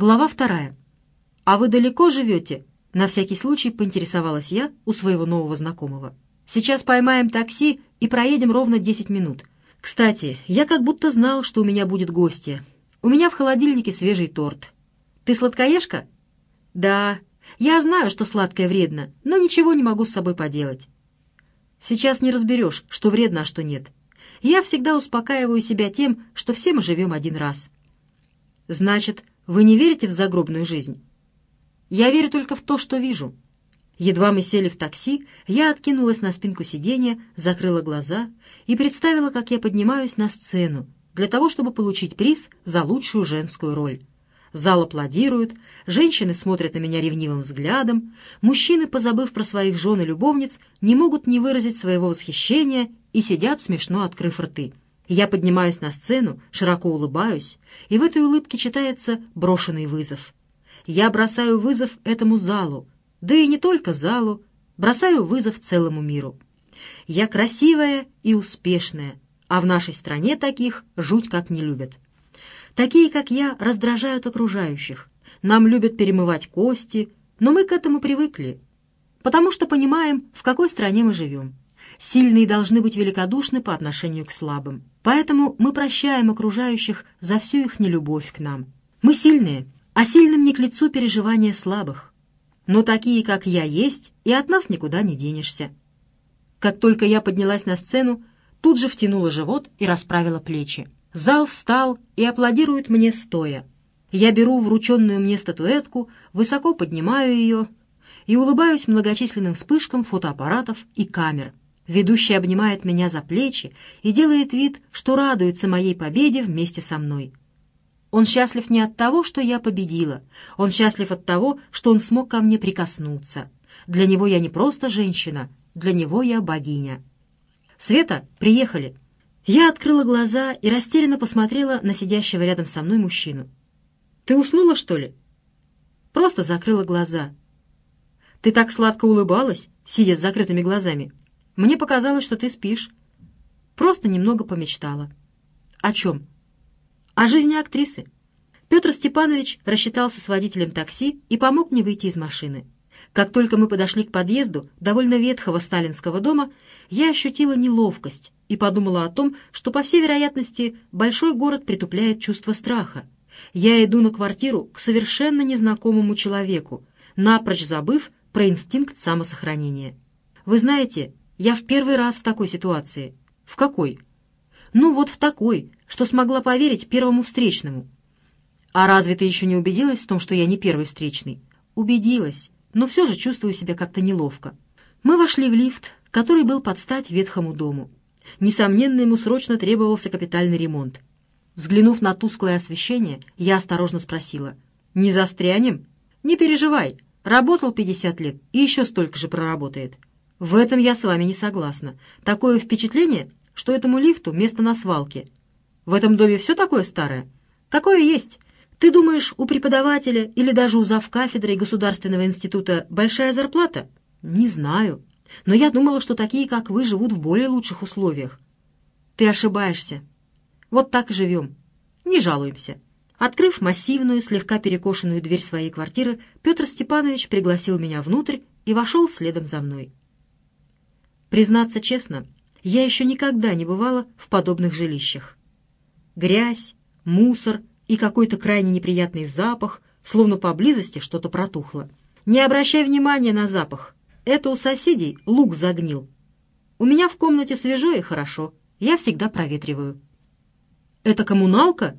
Глава вторая. «А вы далеко живете?» На всякий случай поинтересовалась я у своего нового знакомого. «Сейчас поймаем такси и проедем ровно 10 минут. Кстати, я как будто знал, что у меня будет гостья. У меня в холодильнике свежий торт. Ты сладкоежка?» «Да. Я знаю, что сладкое вредно, но ничего не могу с собой поделать. Сейчас не разберешь, что вредно, а что нет. Я всегда успокаиваю себя тем, что все мы живем один раз». «Значит, вы не верите в загробную жизнь?» «Я верю только в то, что вижу». Едва мы сели в такси, я откинулась на спинку сиденья, закрыла глаза и представила, как я поднимаюсь на сцену для того, чтобы получить приз за лучшую женскую роль. Зал аплодирует, женщины смотрят на меня ревнивым взглядом, мужчины, позабыв про своих жен и любовниц, не могут не выразить своего восхищения и сидят смешно открыв рты. Я поднимаюсь на сцену, широко улыбаюсь, и в этой улыбке читается брошенный вызов. Я бросаю вызов этому залу, да и не только залу, бросаю вызов целому миру. Я красивая и успешная, а в нашей стране таких жуть как не любят. Такие, как я, раздражают окружающих. Нам любят перемывать кости, но мы к этому привыкли, потому что понимаем, в какой стране мы живем. Сильные должны быть великодушны по отношению к слабым. Поэтому мы прощаем окружающих за всю их нелюбовь к нам. Мы сильные, а сильным не к лицу переживания слабых. Но такие, как я, есть, и от нас никуда не денешься. Как только я поднялась на сцену, тут же втянула живот и расправила плечи. Зал встал и аплодирует мне стоя. Я беру врученную мне статуэтку, высоко поднимаю ее и улыбаюсь многочисленным вспышкам фотоаппаратов и камер, Ведущий обнимает меня за плечи и делает вид, что радуется моей победе вместе со мной. Он счастлив не от того, что я победила. Он счастлив от того, что он смог ко мне прикоснуться. Для него я не просто женщина, для него я богиня. «Света, приехали!» Я открыла глаза и растерянно посмотрела на сидящего рядом со мной мужчину. «Ты уснула, что ли?» Просто закрыла глаза. «Ты так сладко улыбалась, сидя с закрытыми глазами. Мне показалось, что ты спишь. Просто немного помечтала. О чем? О жизни актрисы. Петр Степанович рассчитался с водителем такси и помог мне выйти из машины. Как только мы подошли к подъезду довольно ветхого сталинского дома, я ощутила неловкость и подумала о том, что, по всей вероятности, большой город притупляет чувство страха. Я иду на квартиру к совершенно незнакомому человеку, напрочь забыв про инстинкт самосохранения. Вы знаете, я в первый раз в такой ситуации. В какой? Ну вот в такой, что смогла поверить первому встречному. А разве ты еще не убедилась в том, что я не первый встречный? Убедилась, но все же чувствую себя как-то неловко. Мы вошли в лифт, который был под стать ветхому дому. Несомненно, ему срочно требовался капитальный ремонт. Взглянув на тусклое освещение, я осторожно спросила. «Не застрянем?» «Не переживай. Работал 50 лет и еще столько же проработает. В этом я с вами не согласна. Такое впечатление, что этому лифту место на свалке. В этом доме все такое старое? Какое есть? Ты думаешь, у преподавателя или даже у завкафедры Государственного института большая зарплата? Не знаю. Но я думала, что такие, как вы, живут в более лучших условиях. Ты ошибаешься. Вот так и живем. Не жалуемся. Открыв массивную, слегка перекошенную дверь своей квартиры, Петр Степанович пригласил меня внутрь и вошел следом за мной. Признаться честно, я еще никогда не бывала в подобных жилищах. Грязь, мусор и какой-то крайне неприятный запах, словно поблизости что-то протухло. Не обращай внимания на запах. Это у соседей лук загнил. У меня в комнате свежо и хорошо. Я всегда проветриваю. Это коммуналка?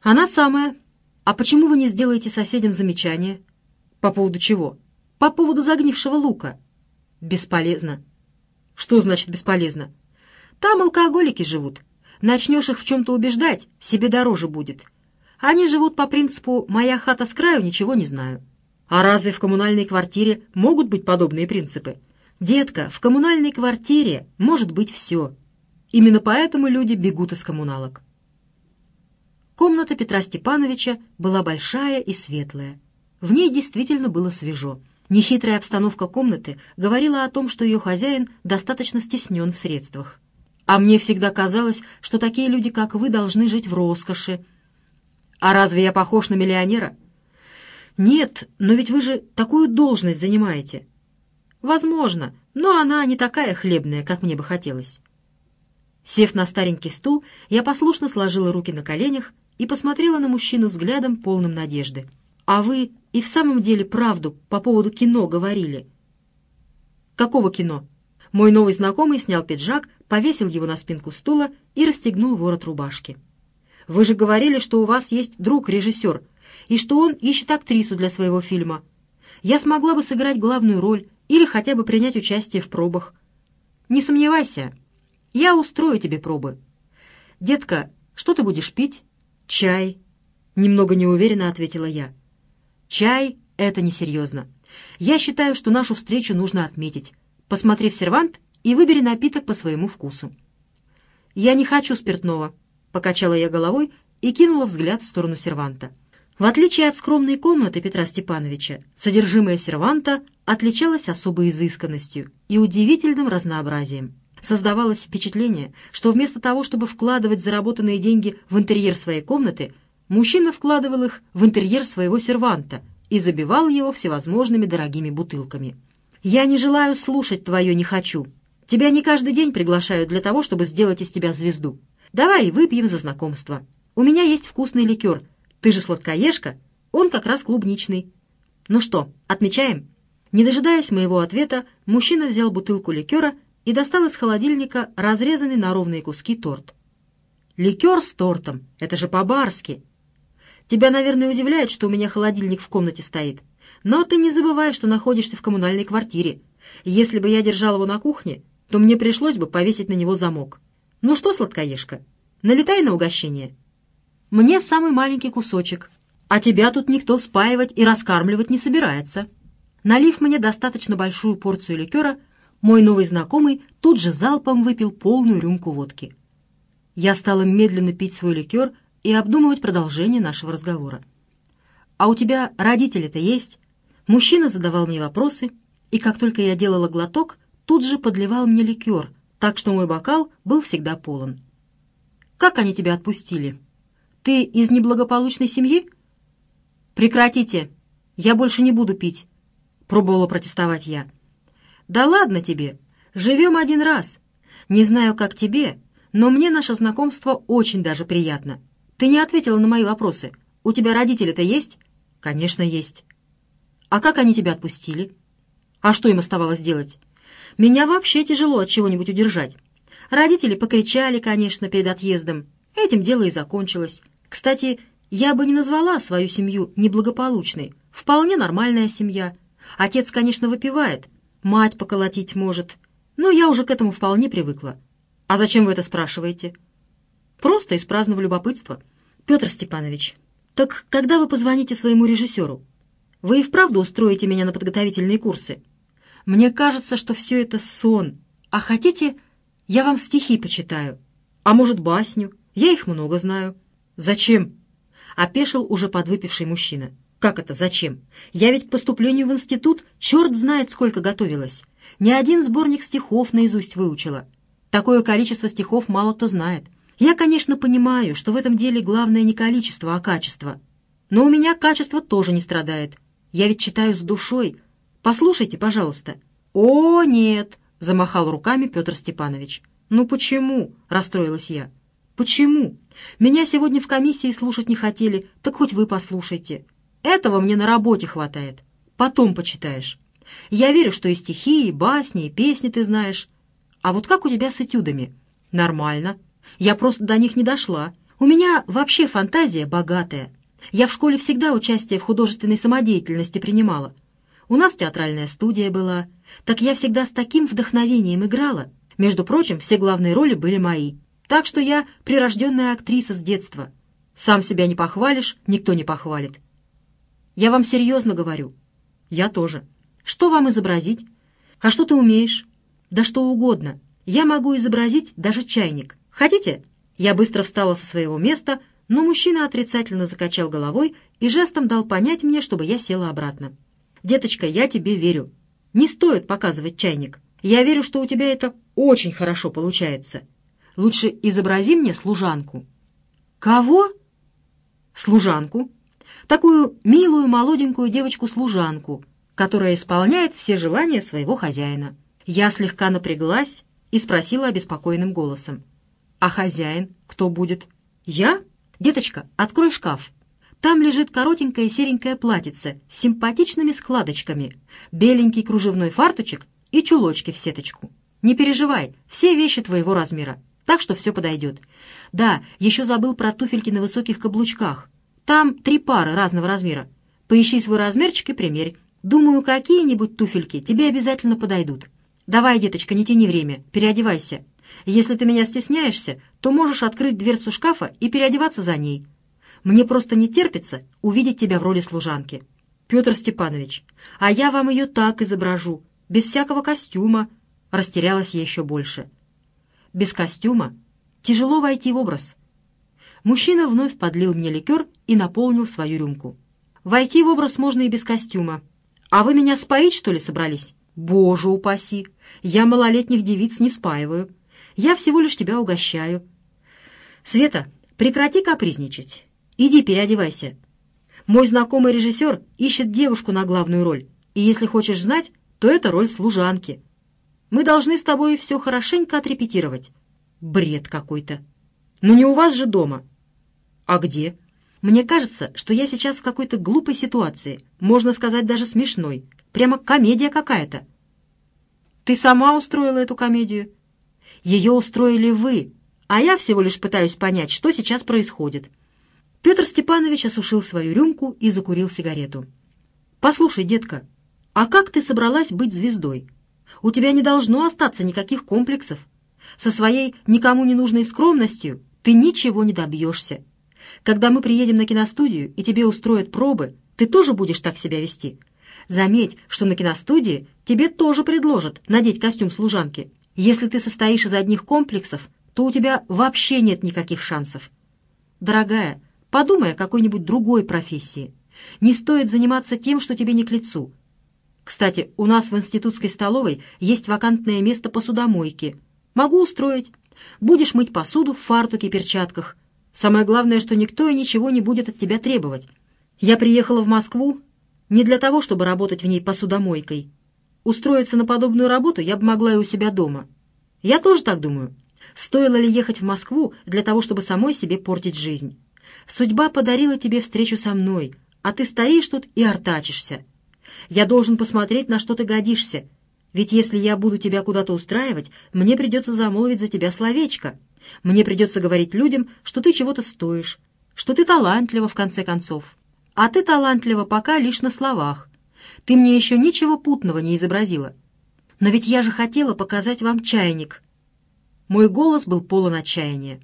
Она самая. А почему вы не сделаете соседям замечание? По поводу чего? По поводу загнившего лука. Бесполезно. Что значит бесполезно? Там алкоголики живут. Начнешь их в чем-то убеждать, себе дороже будет. Они живут по принципу «моя хата с краю, ничего не знаю». А разве в коммунальной квартире могут быть подобные принципы? Детка, в коммунальной квартире может быть все. Именно поэтому люди бегут из коммуналок. Комната Петра Степановича была большая и светлая. В ней действительно было свежо. Нехитрая обстановка комнаты говорила о том, что ее хозяин достаточно стеснен в средствах. А мне всегда казалось, что такие люди, как вы, должны жить в роскоши. А разве я похож на миллионера? «Нет, но ведь вы же такую должность занимаете». «Возможно, но она не такая хлебная, как мне бы хотелось». Сев на старенький стул, я послушно сложила руки на коленях и посмотрела на мужчину взглядом, полным надежды. «А вы и в самом деле правду по поводу кино говорили?» «Какого кино?» Мой новый знакомый снял пиджак, повесил его на спинку стула и расстегнул ворот рубашки. «Вы же говорили, что у вас есть друг-режиссер, и что он ищет актрису для своего фильма. Я смогла бы сыграть главную роль или хотя бы принять участие в пробах. Не сомневайся, я устрою тебе пробы. Детка, что ты будешь пить? Чай?» Немного неуверенно ответила я. «Чай — это несерьезно. Я считаю, что нашу встречу нужно отметить. Посмотри в сервант и выбери напиток по своему вкусу». «Я не хочу спиртного», — покачала я головой и кинула взгляд в сторону серванта. В отличие от скромной комнаты Петра Степановича, содержимое серванта отличалось особой изысканностью и удивительным разнообразием. Создавалось впечатление, что вместо того, чтобы вкладывать заработанные деньги в интерьер своей комнаты, мужчина вкладывал их в интерьер своего серванта и забивал его всевозможными дорогими бутылками. «Я не желаю слушать твое «не хочу». Тебя не каждый день приглашают для того, чтобы сделать из тебя звезду. Давай выпьем за знакомство. У меня есть вкусный ликер. Ты же сладкоежка, он как раз клубничный. Ну что, отмечаем?» Не дожидаясь моего ответа, мужчина взял бутылку ликера и достал из холодильника разрезанный на ровные куски торт. «Ликер с тортом! Это же по-барски!» «Тебя, наверное, удивляет, что у меня холодильник в комнате стоит. Но ты не забывай, что находишься в коммунальной квартире. Если бы я держал его на кухне, то мне пришлось бы повесить на него замок. Ну что, сладкоежка, налетай на угощение. Мне самый маленький кусочек, а тебя тут никто спаивать и раскармливать не собирается». Налив мне достаточно большую порцию ликера, мой новый знакомый тут же залпом выпил полную рюмку водки. Я стала медленно пить свой ликер и обдумывать продолжение нашего разговора. «А у тебя родители-то есть?» Мужчина задавал мне вопросы, и как только я делала глоток, тут же подливал мне ликер, так что мой бокал был всегда полон. «Как они тебя отпустили? Ты из неблагополучной семьи?» «Прекратите! Я больше не буду пить!» — пробовала протестовать я. «Да ладно тебе! Живем один раз. Не знаю, как тебе, но мне наше знакомство очень даже приятно. Ты не ответила на мои вопросы. У тебя родители-то есть?» «Конечно, есть». А как они тебя отпустили? А что им оставалось делать? Меня вообще тяжело от чего-нибудь удержать. Родители покричали, конечно, перед отъездом. Этим дело и закончилось. Кстати, я бы не назвала свою семью неблагополучной. Вполне нормальная семья. Отец, конечно, выпивает. Мать поколотить может. Но я уже к этому вполне привыкла. А зачем вы это спрашиваете? Просто из праздного любопытства. Петр Степанович, так когда вы позвоните своему режиссеру? Вы и вправду устроите меня на подготовительные курсы? Мне кажется, что все это сон. А хотите, я вам стихи почитаю? А может, басню? Я их много знаю. Зачем? Опешил уже подвыпивший мужчина. Как это зачем? Я ведь к поступлению в институт черт знает сколько готовилась. Ни один сборник стихов наизусть выучила. Такое количество стихов мало кто знает. Я, конечно, понимаю, что в этом деле главное не количество, а качество. Но у меня качество тоже не страдает. Я ведь читаю с душой. Послушайте, пожалуйста». «О, нет!» — замахал руками Петр Степанович. «Ну почему?» — расстроилась я. «Почему? Меня сегодня в комиссии слушать не хотели, так хоть вы послушайте. Этого мне на работе хватает. Потом почитаешь. Я верю, что и стихи, и басни, и песни ты знаешь. А вот как у тебя с этюдами? Нормально. Я просто до них не дошла. У меня вообще фантазия богатая. Я в школе всегда участие в художественной самодеятельности принимала. У нас театральная студия была. Так я всегда с таким вдохновением играла. Между прочим, все главные роли были мои. Так что я прирожденная актриса с детства. Сам себя не похвалишь, никто не похвалит. Я вам серьезно говорю. Я тоже. Что вам изобразить? А что ты умеешь? Да что угодно. Я могу изобразить даже чайник. Хотите? Я быстро встала со своего места, но мужчина отрицательно закачал головой и жестом дал понять мне, чтобы я села обратно. «Деточка, я тебе верю. Не стоит показывать чайник. Я верю, что у тебя это очень хорошо получается. Лучше изобрази мне служанку». «Кого?» «Служанку. Такую милую молоденькую девочку-служанку, которая исполняет все желания своего хозяина. Я слегка напряглась и спросила обеспокоенным голосом. «А хозяин кто будет?» «Я? Деточка, открой шкаф. Там лежит коротенькое серенькое платьице с симпатичными складочками, беленький кружевной фартучек и чулочки в сеточку. Не переживай, все вещи твоего размера, так что все подойдет. Да, еще забыл про туфельки на высоких каблучках. Там три пары разного размера. Поищи свой размерчик и примерь. Думаю, какие-нибудь туфельки тебе обязательно подойдут. Давай, деточка, не тяни время, переодевайся. Если ты меня стесняешься, то можешь открыть дверцу шкафа и переодеваться за ней. Мне просто не терпится увидеть тебя в роли служанки. Петр Степанович, а я вам ее так изображу, без всякого костюма. Растерялась я еще больше. Без костюма тяжело войти в образ. Мужчина вновь подлил мне ликер и наполнил свою рюмку. Войти в образ можно и без костюма. А вы меня споить, что ли, собрались? Боже упаси! Я малолетних девиц не спаиваю. Я всего лишь тебя угощаю. Света, прекрати капризничать. Иди переодевайся. Мой знакомый режиссер ищет девушку на главную роль, и если хочешь знать, то это роль служанки. Мы должны с тобой все хорошенько отрепетировать. Бред какой-то. Но не у вас же дома. А где? Мне кажется, что я сейчас в какой-то глупой ситуации, можно сказать, даже смешной. Прямо комедия какая-то. Ты сама устроила эту комедию? Ее устроили вы, а я всего лишь пытаюсь понять, что сейчас происходит. Петр Степанович осушил свою рюмку и закурил сигарету. «Послушай, детка, а как ты собралась быть звездой? У тебя не должно остаться никаких комплексов. Со своей никому не нужной скромностью ты ничего не добьешься. Когда мы приедем на киностудию и тебе устроят пробы, ты тоже будешь так себя вести. Заметь, что на киностудии тебе тоже предложат надеть костюм служанки. Если ты состоишь из одних комплексов, то у тебя вообще нет никаких шансов. Дорогая, Подумай о какой-нибудь другой профессии. Не стоит заниматься тем, что тебе не к лицу. Кстати, у нас в институтской столовой есть вакантное место посудомойки. Могу устроить. Будешь мыть посуду в фартуке и перчатках. Самое главное, что никто и ничего не будет от тебя требовать. Я приехала в Москву не для того, чтобы работать в ней посудомойкой. Устроиться на подобную работу я бы могла и у себя дома. Я тоже так думаю. Стоило ли ехать в Москву для того, чтобы самой себе портить жизнь? Судьба подарила тебе встречу со мной, а ты стоишь тут и артачишься. Я должен посмотреть, на что ты годишься. Ведь если я буду тебя куда-то устраивать, мне придется замолвить за тебя словечко. Мне придется говорить людям, что ты чего-то стоишь, что ты талантлива, в конце концов. А ты талантлива пока лишь на словах. Ты мне еще ничего путного не изобразила. Но ведь я же хотела показать вам чайник. Мой голос был полон отчаяния.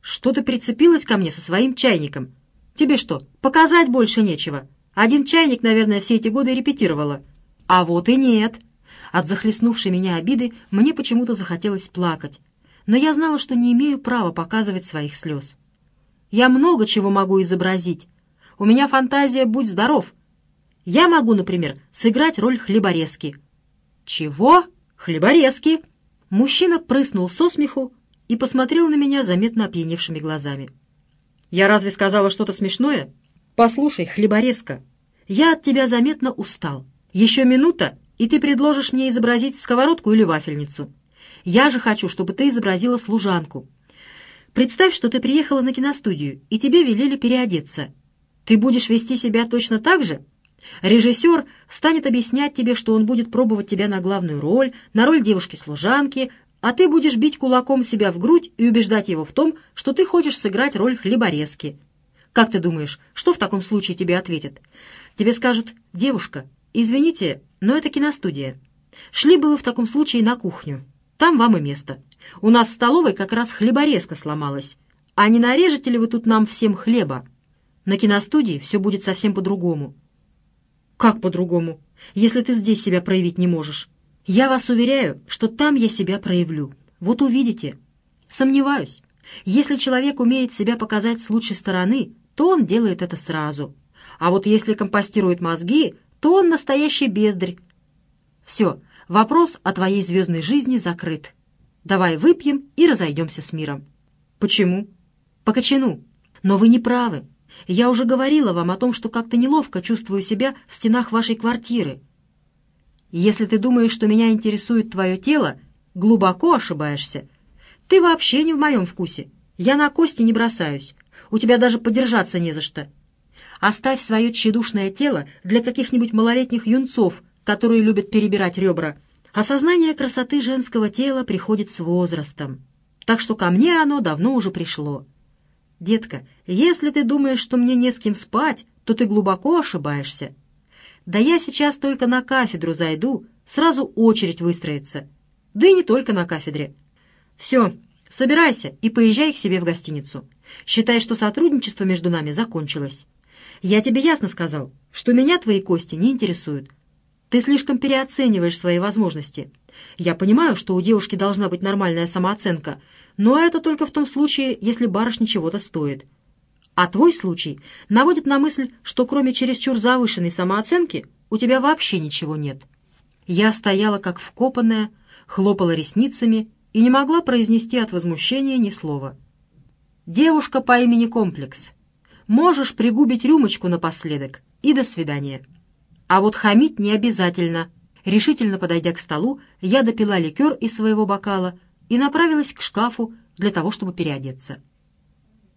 Что ты прицепилась ко мне со своим чайником? Тебе что, показать больше нечего? Один чайник, наверное, все эти годы репетировала. А вот и нет. От захлестнувшей меня обиды мне почему-то захотелось плакать. Но я знала, что не имею права показывать своих слез. Я много чего могу изобразить. У меня фантазия «Будь здоров». Я могу, например, сыграть роль хлеборезки. Чего? Хлеборезки? Мужчина прыснул со смеху, и посмотрел на меня заметно опьяневшими глазами. «Я разве сказала что-то смешное? Послушай, хлеборезка, я от тебя заметно устал. Еще минута, и ты предложишь мне изобразить сковородку или вафельницу. Я же хочу, чтобы ты изобразила служанку. Представь, что ты приехала на киностудию, и тебе велели переодеться. Ты будешь вести себя точно так же?» Режиссер станет объяснять тебе, что он будет пробовать тебя на главную роль, на роль девушки-служанки, а ты будешь бить кулаком себя в грудь и убеждать его в том, что ты хочешь сыграть роль хлеборезки. Как ты думаешь, что в таком случае тебе ответят? Тебе скажут «Девушка, извините, но это киностудия. Шли бы вы в таком случае на кухню. Там вам и место. У нас в столовой как раз хлеборезка сломалась. А не нарежете ли вы тут нам всем хлеба? На киностудии все будет совсем по-другому». «Как по-другому, если ты здесь себя проявить не можешь?» Я вас уверяю, что там я себя проявлю. Вот увидите. Сомневаюсь. Если человек умеет себя показать с лучшей стороны, то он делает это сразу. А вот если компостирует мозги, то он настоящий бездарь. Все, вопрос о твоей звездной жизни закрыт. Давай выпьем и разойдемся с миром. Почему? По. Но вы не правы. Я уже говорила вам о том, что как-то неловко чувствую себя в стенах вашей квартиры. Если ты думаешь, что меня интересует твое тело, глубоко ошибаешься. Ты вообще не в моем вкусе. Я на кости не бросаюсь. У тебя даже подержаться не за что. Оставь свое тщедушное тело для каких-нибудь малолетних юнцов, которые любят перебирать ребра. Осознание красоты женского тела приходит с возрастом. Так что ко мне оно давно уже пришло. Детка, если ты думаешь, что мне не с кем спать, то ты глубоко ошибаешься. Да я сейчас только на кафедру зайду, сразу очередь выстроится. Да и не только на кафедре. Все, собирайся и поезжай к себе в гостиницу. Считай, что сотрудничество между нами закончилось. Я тебе ясно сказал, что меня твои кости не интересуют. Ты слишком переоцениваешь свои возможности. Я понимаю, что у девушки должна быть нормальная самооценка, но это только в том случае, если барышня чего-то стоит. А твой случай наводит на мысль, что кроме чересчур завышенной самооценки у тебя вообще ничего нет. Я стояла как вкопанная, хлопала ресницами и не могла произнести от возмущения ни слова. «Девушка по имени Комплекс, можешь пригубить рюмочку напоследок и до свидания. А вот хамить не обязательно». Решительно подойдя к столу, я допила ликер из своего бокала и направилась к шкафу для того, чтобы переодеться.